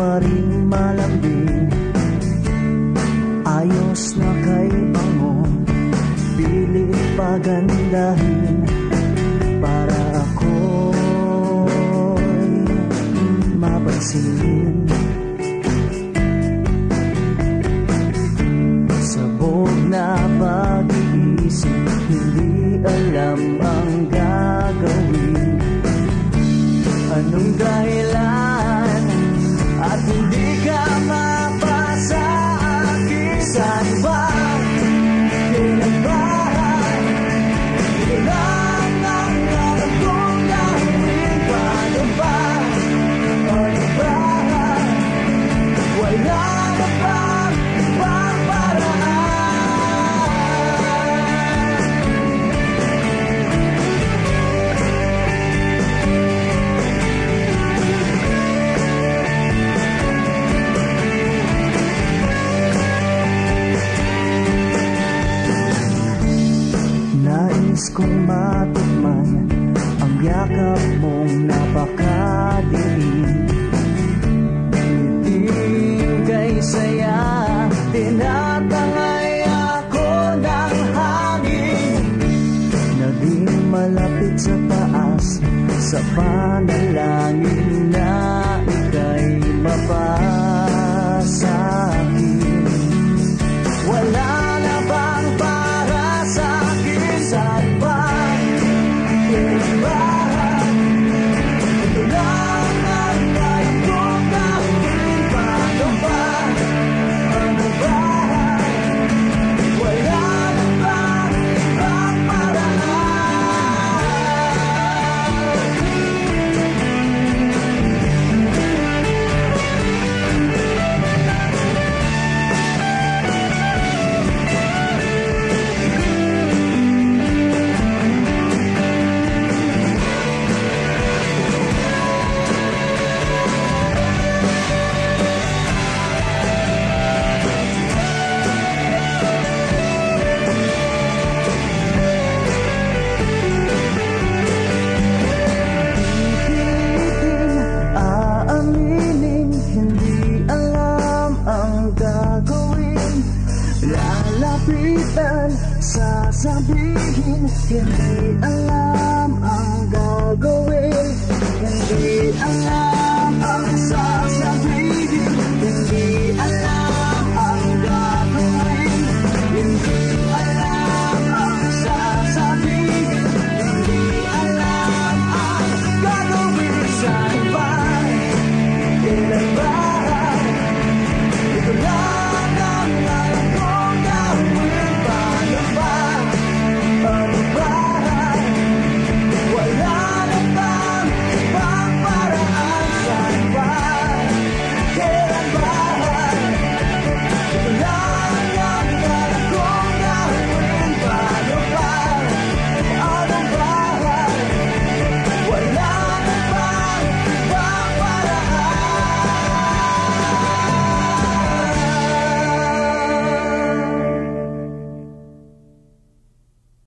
maring malambing. Ayos na kay bango Pilit pagandahin Para ako'y mapansinin Nais kong Ang yakap mong napakadilim. Ngiting kay saya Tinatangay ako ng hangin. Naging malapit sa taas Sa panalangin Lalapitan, sasabihin Hindi alam ang